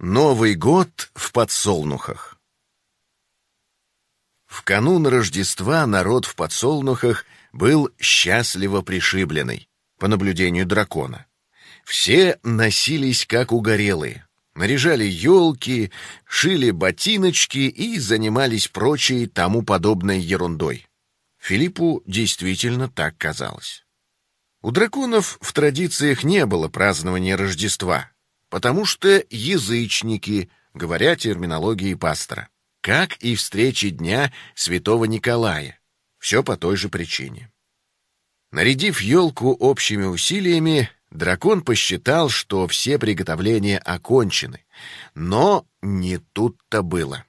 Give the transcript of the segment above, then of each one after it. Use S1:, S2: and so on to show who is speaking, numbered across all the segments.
S1: Новый год в подсолнухах. В канун Рождества народ в подсолнухах был счастливо пришибленный, по наблюдению дракона. Все носились как угорелые, наряжали елки, шили ботиночки и занимались прочей тому подобной ерундой. Филиппу действительно так казалось. У драконов в традициях не было празднования Рождества — потому что язычники, говоря терминологией пастора, как и встречи дня святого Николая. Все по той же причине. Нарядив елку общими усилиями, дракон посчитал, что все приготовления окончены. Но не тут-то было.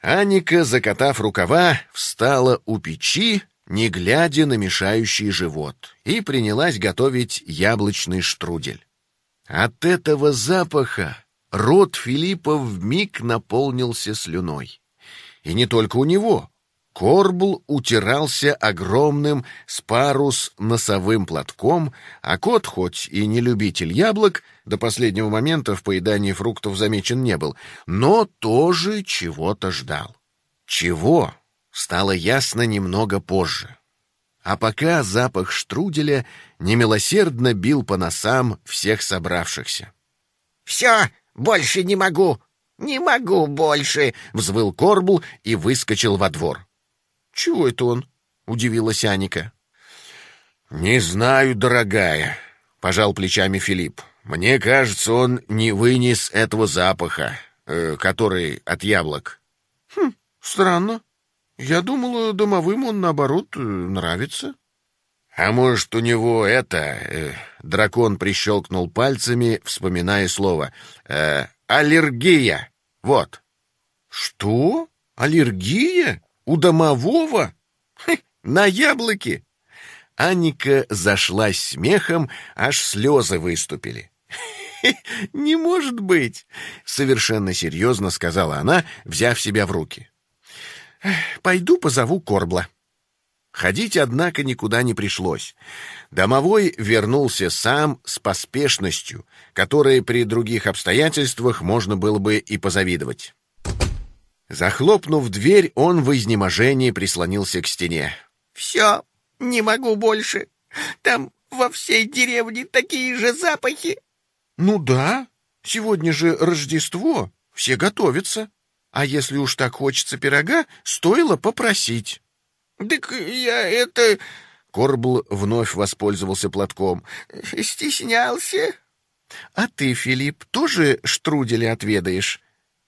S1: Аника, закатав рукава, встала у печи, не глядя на мешающий живот, и принялась готовить яблочный штрудель. От этого запаха рот Филиппа вмиг наполнился слюной. И не только у него. Корбл утирался огромным спарус носовым платком, а кот, хоть и не любитель яблок, до последнего момента в поедании фруктов замечен не был, но тоже чего-то ждал. Чего? Стало ясно немного позже. А пока запах штруделя немилосердно бил по носам всех собравшихся.
S2: «Все, больше не могу! Не могу больше!»
S1: — взвыл Корбул и выскочил во двор. «Чего это он?» — удивилась Аника. «Не знаю, дорогая», — пожал плечами Филипп. «Мне кажется, он не вынес этого запаха, э, который от яблок».
S3: «Хм, странно. Я думала, домовым он, наоборот, э, нравится.
S1: А может, у него это... Э, дракон прищелкнул пальцами, вспоминая слово. Э, аллергия. Вот.
S3: Что? Аллергия? У домового?
S1: Хе, на яблоки. Анника зашлась смехом, аж слезы выступили. «Не может быть!» — совершенно серьезно сказала она, взяв себя в руки. Пойду позову Корбла. Ходить, однако, никуда не пришлось. Домовой вернулся сам с поспешностью, которой при других обстоятельствах можно было бы и позавидовать. Захлопнув дверь, он в изнеможении прислонился к стене.
S2: «Все, не могу больше. Там во всей деревне такие же запахи».
S3: «Ну да, сегодня же Рождество, все готовятся». А если уж так хочется пирога, стоило попросить.
S2: Так я это...
S1: Корбл вновь воспользовался платком.
S2: Стеснялся.
S3: А ты, Филипп, тоже штрудели отведаешь?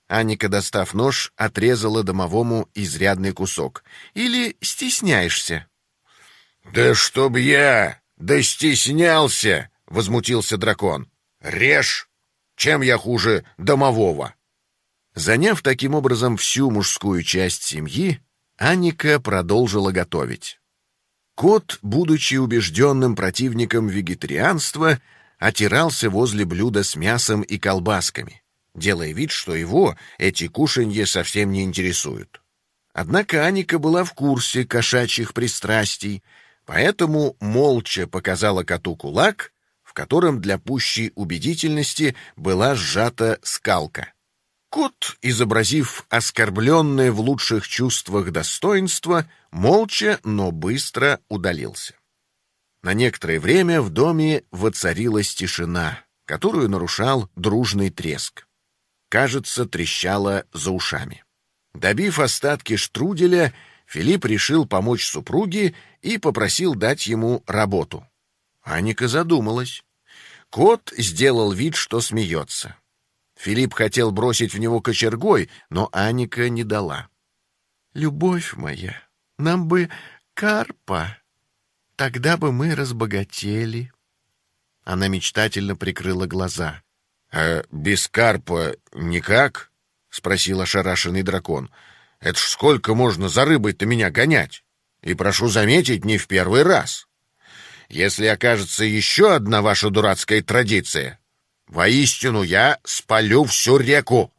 S1: Аника, достав нож, отрезала домовому изрядный кусок. Или стесняешься? Да чтоб я, да стеснялся, возмутился дракон. Режь! Чем я хуже домового? Заняв таким образом всю мужскую часть семьи, Анника продолжила готовить. Кот, будучи убежденным противником вегетарианства, отирался возле блюда с мясом и колбасками, делая вид, что его эти кушанья совсем не интересуют. Однако Аника была в курсе кошачьих пристрастий, поэтому молча показала коту кулак, в котором для пущей убедительности была сжата скалка. Кот, изобразив оскорбленное в лучших чувствах достоинство, молча, но быстро удалился. На некоторое время в доме воцарилась тишина, которую нарушал дружный треск. Кажется, трещало за ушами. Добив остатки штруделя, Филипп решил помочь супруге и попросил дать ему работу. Аника задумалась. Кот сделал вид, что смеется. Филипп хотел бросить в него кочергой, но Аника не дала.
S3: «Любовь моя, нам бы карпа, тогда бы мы разбогатели».
S1: Она мечтательно прикрыла глаза. «А без карпа никак?» — спросил ошарашенный дракон. «Это ж сколько можно за рыбой-то меня гонять? И, прошу заметить, не в первый раз. Если окажется еще одна ваша дурацкая традиция, Воистину я спалю всю реку.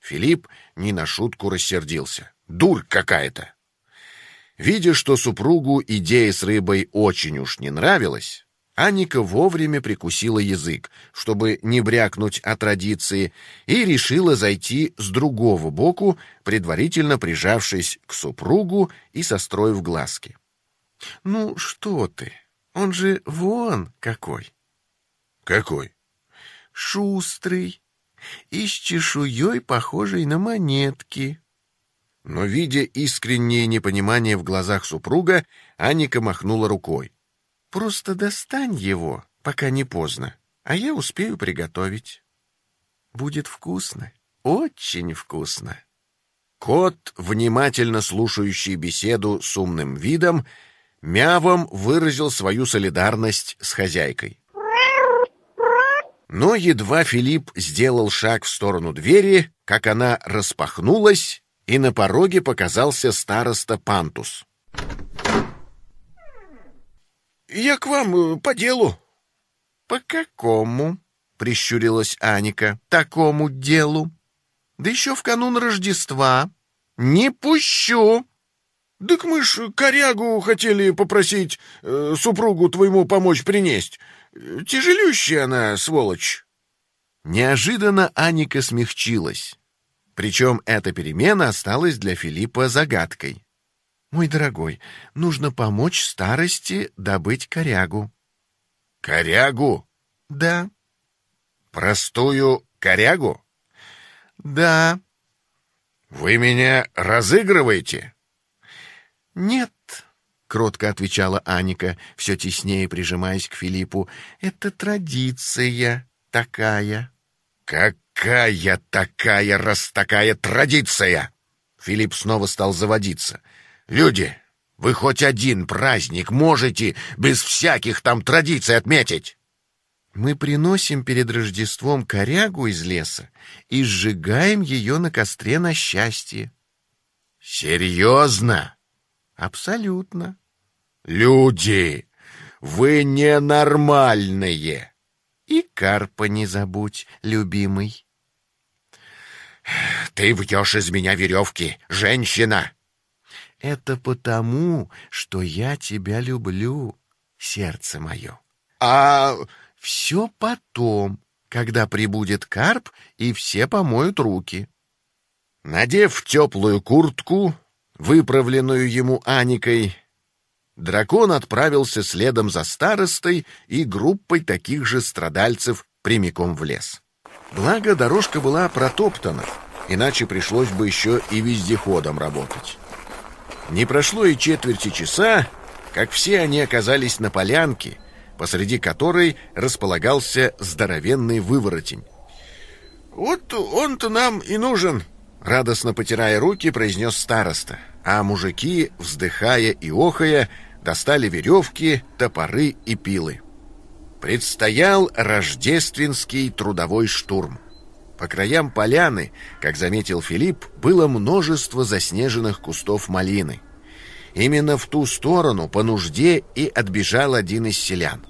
S1: Филипп не на шутку рассердился. Дурь какая-то. Видя, что супругу идея с рыбой очень уж не нравилась, Аника вовремя прикусила язык, чтобы не брякнуть о традиции, и решила зайти с другого боку, предварительно прижавшись к супругу и состроив глазки.
S3: «Ну что ты, он же вон какой!»
S1: «Какой?»
S3: «Шустрый и с чешуей, похожей на монетки».
S1: Но, видя искреннее непонимание в глазах супруга, Аника махнула рукой.
S3: Просто достань его, пока не поздно, а я успею приготовить. Будет вкусно, очень вкусно.
S1: Кот, внимательно слушающий беседу с умным видом, мявом выразил свою солидарность с хозяйкой. Но едва Филипп сделал шаг в сторону двери, как она распахнулась, и на пороге показался староста Пантус.
S3: «Я к вам э, по делу».
S1: «По какому?» — прищурилась Аника. «Такому делу? Да еще в канун Рождества. Не пущу!»
S3: «Так мы ж корягу хотели попросить э, супругу твоему помочь принесть. Тяжелющая она, сволочь!»
S1: Неожиданно Аника смягчилась. Причем эта перемена осталась для Филиппа загадкой.
S3: Мой дорогой, нужно помочь старости добыть корягу.
S1: Корягу?
S3: Да.
S1: Простую корягу?
S3: Да.
S1: Вы меня разыгрываете?
S3: Нет, кротко отвечала Аника, все теснее прижимаясь к Филиппу. Это традиция такая.
S1: Какая такая раз такая традиция? Филипп снова стал заводиться. Люди, вы хоть один праздник можете без всяких там традиций отметить?
S3: Мы приносим перед Рождеством корягу из леса и сжигаем ее на костре на счастье.
S1: Серьезно?
S3: Абсолютно.
S1: Люди, вы ненормальные.
S3: И карпа не забудь, любимый.
S1: Ты вьешь из меня веревки, женщина.
S3: Это потому, что я тебя люблю, сердце мое.
S1: А
S3: все потом, когда прибудет карп и все помоют руки.
S1: Надев теплую куртку, выправленную ему Аникой, дракон отправился следом за старостой и группой таких же страдальцев прямиком в лес. Благо, дорожка была протоптана, иначе пришлось бы еще и вездеходом работать. Не прошло и четверти часа, как все они оказались на полянке, посреди которой располагался здоровенный выворотень.
S3: «Вот он-то нам и нужен», —
S1: радостно потирая руки, произнес староста, а мужики, вздыхая и охая, достали веревки, топоры и пилы. Предстоял рождественский трудовой штурм. По краям поляны, как заметил Филипп, было множество заснеженных кустов малины. Именно в ту сторону по нужде и отбежал один из селян.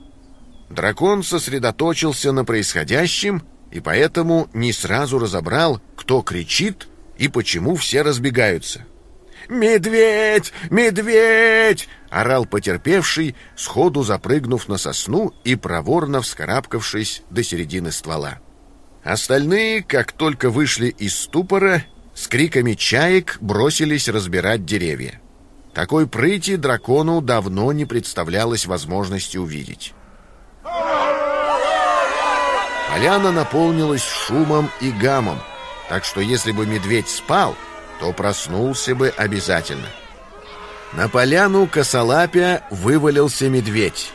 S1: Дракон сосредоточился на происходящем и поэтому не сразу разобрал, кто кричит и почему все разбегаются. «Медведь! Медведь!» — орал потерпевший, сходу запрыгнув на сосну и проворно вскарабкавшись до середины ствола. Остальные, как только вышли из ступора, с криками чаек бросились разбирать деревья. Такой прыти дракону давно не представлялось возможности увидеть. Поляна наполнилась шумом и гамом, так что если бы медведь спал, то проснулся бы обязательно. На поляну косолапя вывалился медведь.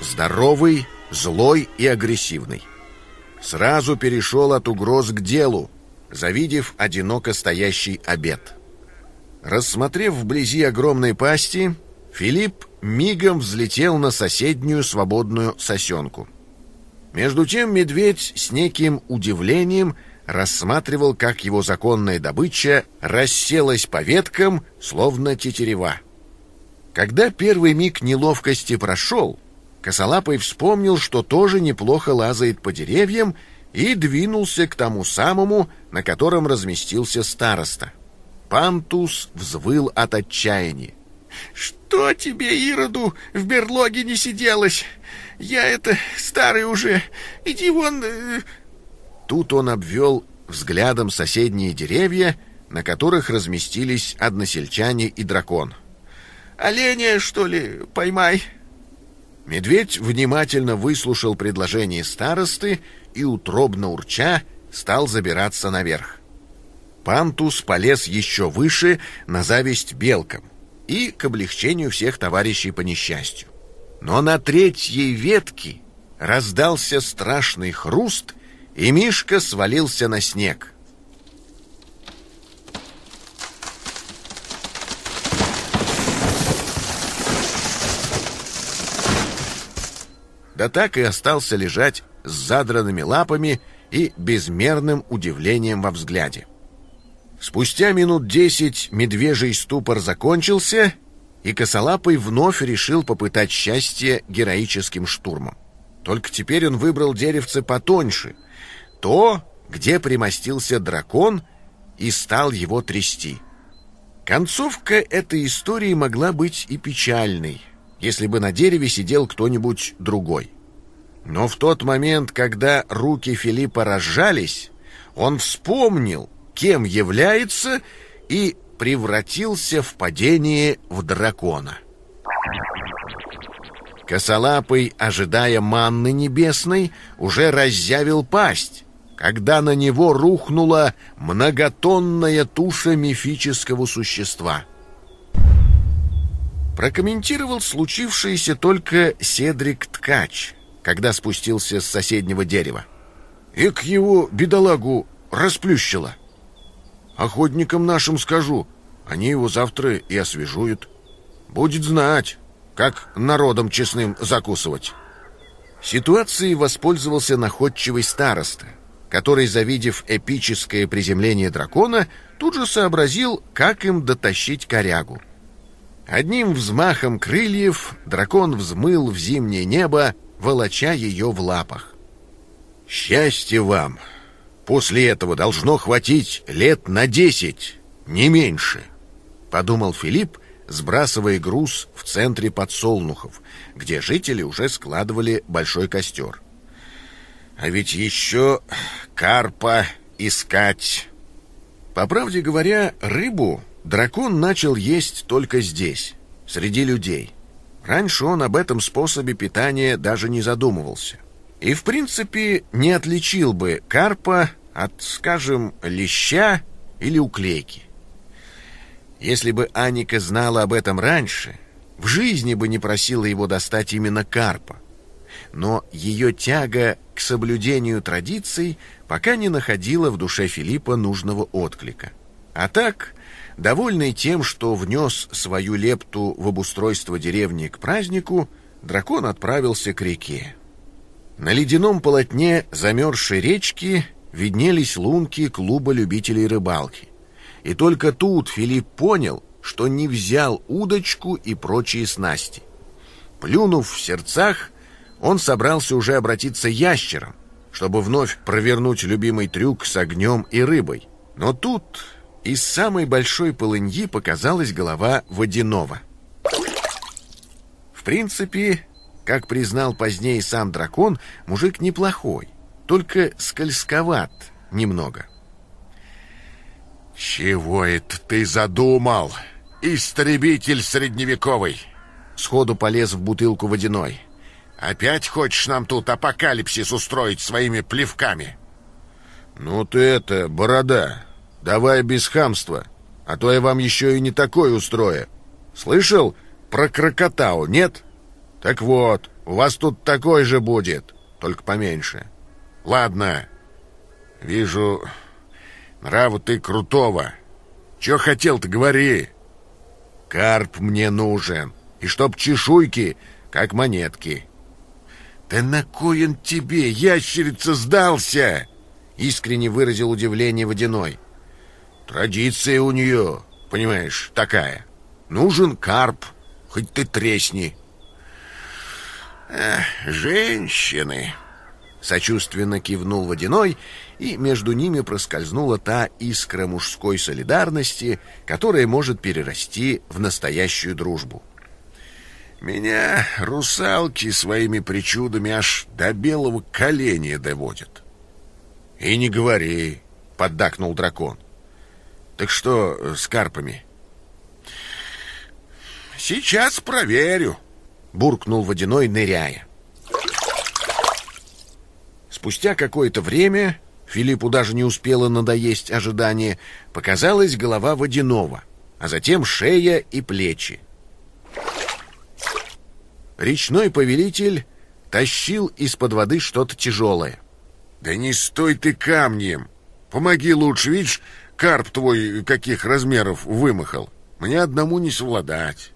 S1: Здоровый, злой и агрессивный сразу перешел от угроз к делу, завидев одиноко стоящий обед. Рассмотрев вблизи огромной пасти, Филипп мигом взлетел на соседнюю свободную сосенку. Между тем медведь с неким удивлением рассматривал, как его законная добыча расселась по веткам, словно тетерева. Когда первый миг неловкости прошел, Косолапый вспомнил, что тоже неплохо лазает по деревьям, и двинулся к тому самому, на котором разместился староста. Пантус взвыл от отчаяния.
S3: «Что тебе, Ироду, в берлоге не сиделось?
S2: Я это старый уже. Иди вон...
S1: Тут он обвел взглядом соседние деревья, на которых разместились односельчане и дракон.
S2: «Оленя, что ли, поймай?»
S1: Медведь внимательно выслушал предложение старосты и, утробно урча, стал забираться наверх. Пантус полез еще выше на зависть белкам и к облегчению всех товарищей по несчастью. Но на третьей ветке раздался страшный хруст, и Мишка свалился на снег. Да так и остался лежать с задранными лапами и безмерным удивлением во взгляде. Спустя минут десять медвежий ступор закончился, и Косолапый вновь решил попытать счастье героическим штурмом. Только теперь он выбрал деревце потоньше, то, где примостился дракон, и стал его трясти. Концовка этой истории могла быть и печальной, если бы на дереве сидел кто-нибудь другой. Но в тот момент, когда руки Филиппа разжались, он вспомнил, кем является, и превратился в падение в дракона. Косолапый, ожидая манны небесной, уже разъявил пасть, когда на него рухнула многотонная туша мифического существа. Прокомментировал случившееся только Седрик Ткач, когда спустился с соседнего дерева. И к его бедолагу расплющило. Охотникам нашим скажу, они его завтра и освежуют. Будет знать, как народом честным закусывать. Ситуацией воспользовался находчивый староста, который, завидев эпическое приземление дракона, тут же сообразил, как им дотащить корягу. Одним взмахом крыльев дракон взмыл в зимнее небо, волоча ее в лапах. «Счастье вам! После этого должно хватить лет на десять, не меньше!» — подумал Филипп, сбрасывая груз в центре подсолнухов, где жители уже складывали большой костер. «А ведь еще карпа искать!» По правде говоря, рыбу дракон начал есть только здесь, среди людей — Раньше он об этом способе питания даже не задумывался. И, в принципе, не отличил бы карпа от, скажем, леща или уклейки. Если бы Аника знала об этом раньше, в жизни бы не просила его достать именно карпа. Но ее тяга к соблюдению традиций пока не находила в душе Филиппа нужного отклика. А так Довольный тем, что внес свою лепту в обустройство деревни к празднику, дракон отправился к реке. На ледяном полотне замерзшей речки виднелись лунки клуба любителей рыбалки. И только тут Филипп понял, что не взял удочку и прочие снасти. Плюнув в сердцах, он собрался уже обратиться ящером, чтобы вновь провернуть любимый трюк с огнем и рыбой. Но тут из самой большой полыньи показалась голова водяного. В принципе, как признал позднее сам дракон, мужик неплохой, только скользковат немного.
S3: «Чего это ты задумал, истребитель средневековый?»
S1: Сходу полез в бутылку водяной.
S3: «Опять хочешь нам тут апокалипсис устроить своими плевками?»
S1: «Ну ты это, борода, Давай без хамства, а то я вам еще и не такой устрою. Слышал про крокотау, нет? Так вот, у вас тут такой же будет, только поменьше. Ладно. Вижу, нраву ты крутого. Че хотел-то, говори. Карп мне нужен, и чтоб чешуйки, как монетки. Да на кой он тебе, ящерица, сдался? Искренне выразил удивление Водяной. Традиция у нее, понимаешь, такая. Нужен карп, хоть ты тресни.
S3: Эх, женщины,
S1: сочувственно кивнул Водяной, и между ними проскользнула та искра мужской солидарности, которая может перерасти в настоящую дружбу. Меня русалки своими причудами аж до белого коленя доводят.
S3: И не говори, поддакнул дракон. Так что с карпами?
S1: Сейчас проверю, буркнул водяной, ныряя.
S3: Спустя какое-то время, Филиппу даже не успело надоесть ожидание, показалась голова водяного, а затем шея и плечи. Речной повелитель тащил из-под воды что-то тяжелое.
S1: «Да не стой ты камнем! Помоги лучше, видишь, карп твой каких размеров вымахал. Мне одному не совладать».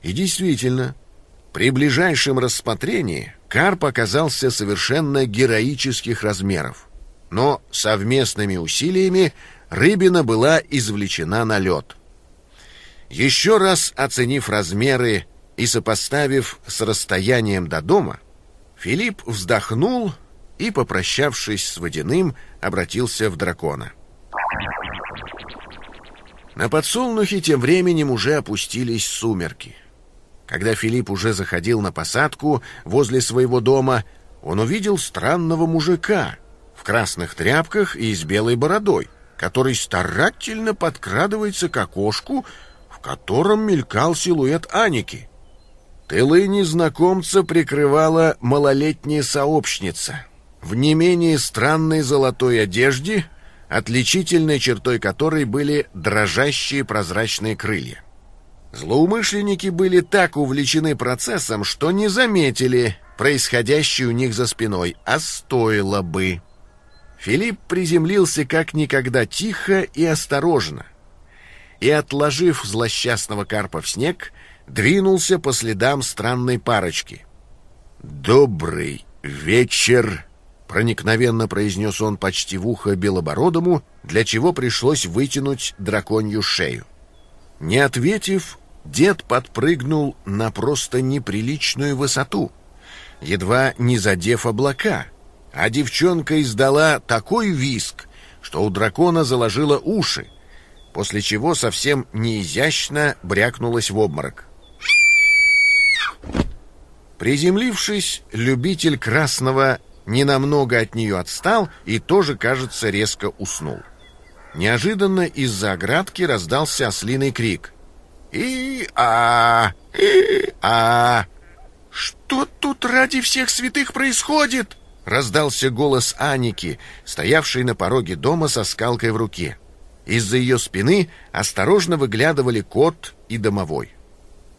S3: И действительно, при ближайшем рассмотрении карп оказался совершенно героических размеров. Но совместными усилиями рыбина была извлечена на лед. Еще раз оценив размеры и сопоставив с расстоянием до дома, Филипп вздохнул и, попрощавшись с водяным, обратился в дракона. На подсолнухе тем временем уже опустились сумерки. Когда Филипп уже заходил на посадку возле своего дома, он увидел странного мужика в красных тряпках и с белой бородой, который старательно подкрадывается к окошку, в котором мелькал силуэт Аники — Тылы незнакомца прикрывала малолетняя сообщница в не менее странной золотой одежде, отличительной чертой которой были дрожащие прозрачные крылья. Злоумышленники были так увлечены процессом, что не заметили происходящее у них за спиной, а стоило бы. Филипп приземлился как никогда тихо и осторожно, и, отложив злосчастного карпа в снег, двинулся по следам странной парочки. «Добрый вечер!» — проникновенно произнес он почти в ухо Белобородому, для чего пришлось вытянуть драконью шею. Не ответив, дед подпрыгнул на просто неприличную высоту, едва не задев облака, а девчонка издала такой виск, что у дракона заложило уши, после чего совсем неизящно брякнулась в обморок. Приземлившись, любитель красного ненамного от нее отстал и тоже, кажется, резко уснул. Неожиданно из-за оградки раздался ослиный крик. «И-а! И-а!» «Что тут ради всех святых происходит?» Раздался голос Аники, стоявшей на пороге дома со скалкой в руке. Из-за ее спины осторожно выглядывали кот и домовой.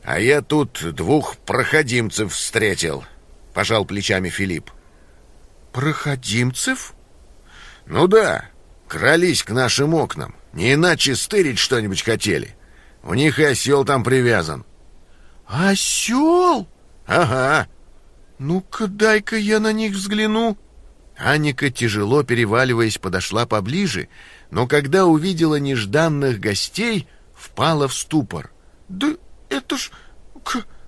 S3: «А я тут двух проходимцев встретил», — пожал плечами Филипп.
S1: «Проходимцев?»
S3: «Ну да, крались к нашим окнам. Не иначе стырить что-нибудь хотели. У них и осел там привязан».
S1: «Осел?»
S3: «Ага».
S1: «Ну-ка, дай-ка я на них взгляну».
S3: Аника, тяжело переваливаясь, подошла поближе, но когда увидела нежданных гостей, впала в ступор.
S1: «Да это ж...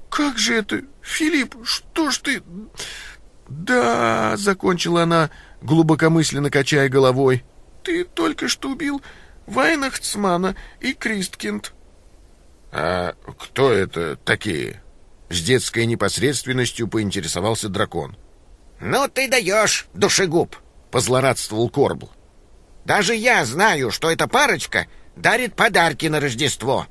S1: как же это? Филипп, что ж ты... Да, закончила она, глубокомысленно качая головой. Ты только что убил Вайнахтсмана и Кристкинд.
S3: А кто это такие? С детской непосредственностью поинтересовался дракон.
S2: Ну ты даешь, душегуб, позлорадствовал Корбл. Даже я знаю, что эта парочка дарит подарки на Рождество.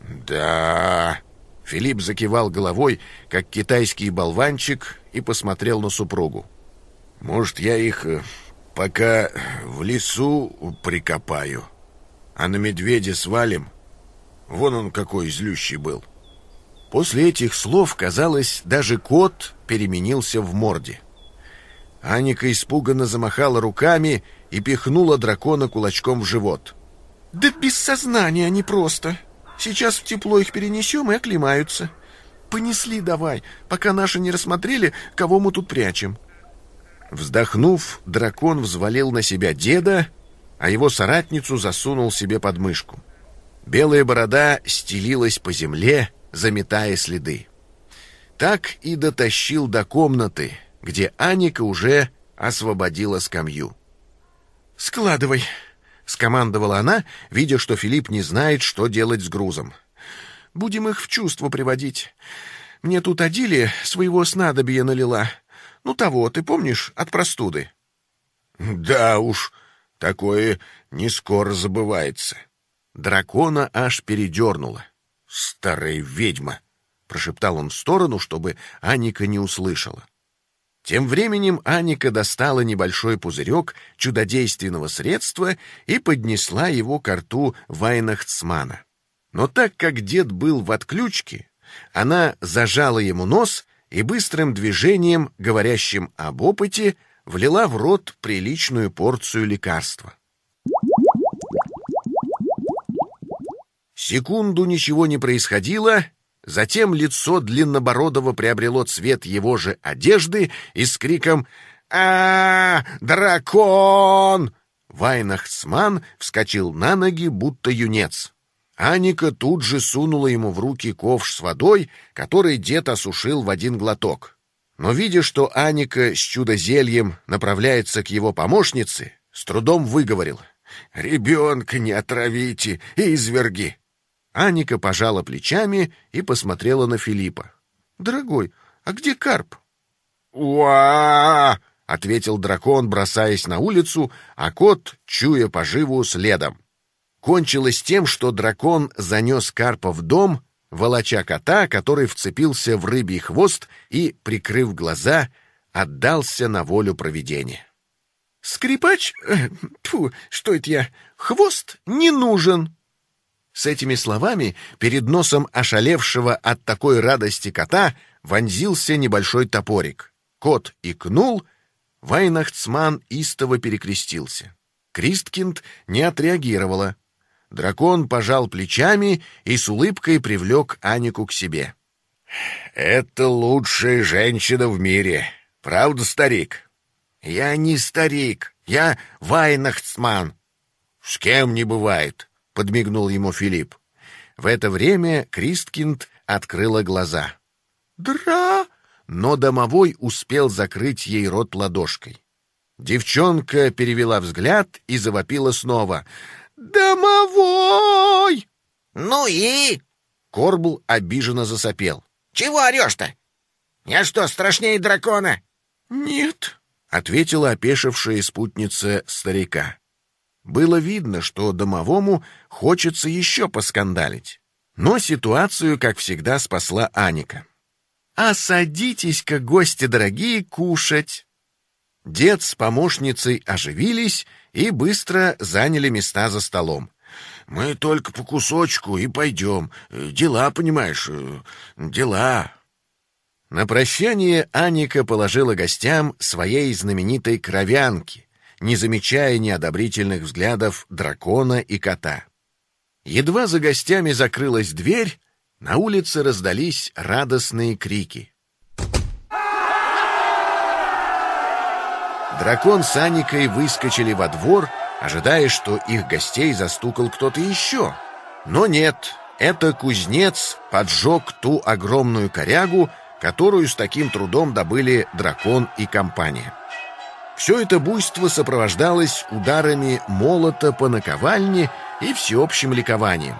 S3: «Да...» Филипп закивал головой, как китайский болванчик, и посмотрел на супругу. «Может, я их э, пока в лесу прикопаю, а на медведя свалим? Вон он какой злющий был». После этих слов, казалось, даже кот переменился в морде. Аника испуганно замахала руками и пихнула дракона кулачком в живот.
S1: «Да без сознания они просто!» Сейчас в тепло их перенесем и оклемаются. Понесли давай, пока наши не рассмотрели, кого мы тут прячем.
S3: Вздохнув, дракон взвалил на себя деда, а его соратницу засунул себе под мышку. Белая борода стелилась по земле, заметая следы. Так и дотащил до комнаты, где Аника уже освободила скамью.
S1: «Складывай», — скомандовала она, видя, что Филипп не знает, что делать с грузом. «Будем их в чувство приводить.
S3: Мне тут Адили своего снадобья налила. Ну того, ты помнишь, от простуды?»
S1: «Да уж, такое не скоро забывается».
S3: Дракона аж передернуло.
S1: «Старая ведьма!»
S3: — прошептал он в сторону, чтобы Аника не услышала. Тем временем Аника достала небольшой пузырек чудодейственного средства и поднесла его к рту Вайнахцмана. Но так как дед был в отключке, она зажала ему нос и быстрым движением, говорящим об опыте, влила в рот приличную порцию лекарства. Секунду ничего не происходило, затем лицо Длиннобородова приобрело цвет его же одежды и с криком а, -а, -а дракон!» Вайнахсман вскочил на ноги, будто юнец. Аника тут же сунула ему в руки ковш с водой, который дед осушил в один глоток. Но видя, что Аника с чудо-зельем направляется к его помощнице, с трудом выговорил. «Ребенка не отравите, изверги!» Аника пожала плечами и посмотрела на Филиппа. «Дорогой, а где карп?»
S1: «Уа!»
S3: — ответил дракон, бросаясь на улицу, а кот, чуя поживу, следом кончилось тем, что дракон занес карпа в дом, волоча кота, который вцепился в рыбий хвост и, прикрыв глаза, отдался на волю провидения. «Скрипач? Э, тьфу, что это я? Хвост не нужен!» С этими словами перед носом ошалевшего от такой радости кота вонзился небольшой топорик. Кот икнул, Вайнахцман истово перекрестился. Кристкинд не отреагировала. Дракон пожал плечами и с улыбкой привлек Анику к себе.
S1: «Это лучшая женщина в мире. Правда, старик?»
S2: «Я не старик. Я Вайнахтсман».
S1: «С кем не бывает», — подмигнул ему Филипп.
S3: В это время Кристкинд открыла глаза. «Дра!» Но домовой успел закрыть ей рот ладошкой. Девчонка перевела взгляд и завопила снова. «Домовой!»
S2: «Ну и?»
S3: Корбул обиженно засопел.
S2: «Чего орешь-то? Я что, страшнее дракона?»
S3: «Нет», — ответила опешившая спутница старика. Было видно, что домовому хочется еще поскандалить. Но ситуацию, как всегда, спасла Аника. «А садитесь-ка, гости дорогие, кушать!» Дед с помощницей оживились и быстро заняли места за столом.
S1: «Мы только по кусочку и пойдем. Дела, понимаешь, дела».
S3: На прощание Аника положила гостям своей знаменитой кровянки, не замечая неодобрительных взглядов дракона и кота. Едва за гостями закрылась дверь, на улице раздались радостные крики. Дракон с Аникой выскочили во двор, ожидая, что их гостей застукал кто-то еще. Но нет, это кузнец поджег ту огромную корягу, которую с таким трудом добыли дракон и компания. Все это буйство сопровождалось ударами молота по наковальне и всеобщим ликованием.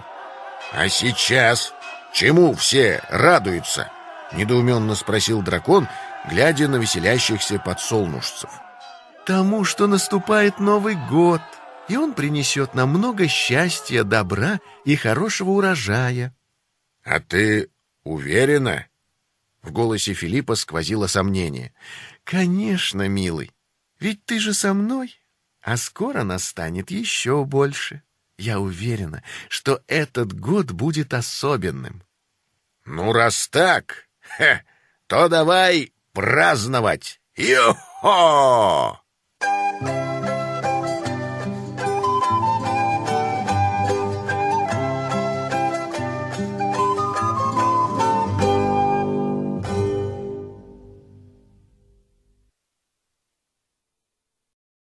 S1: «А сейчас чему все радуются?» — недоуменно спросил дракон, глядя на веселящихся подсолнушцев
S3: тому, что наступает Новый год, и он принесет нам много счастья, добра и хорошего урожая.
S1: — А ты уверена?
S3: В голосе Филиппа сквозило сомнение. — Конечно, милый, ведь ты же со мной, а скоро настанет еще больше. Я уверена, что этот год будет особенным.
S1: — Ну, раз так, то давай праздновать! Йо-хо!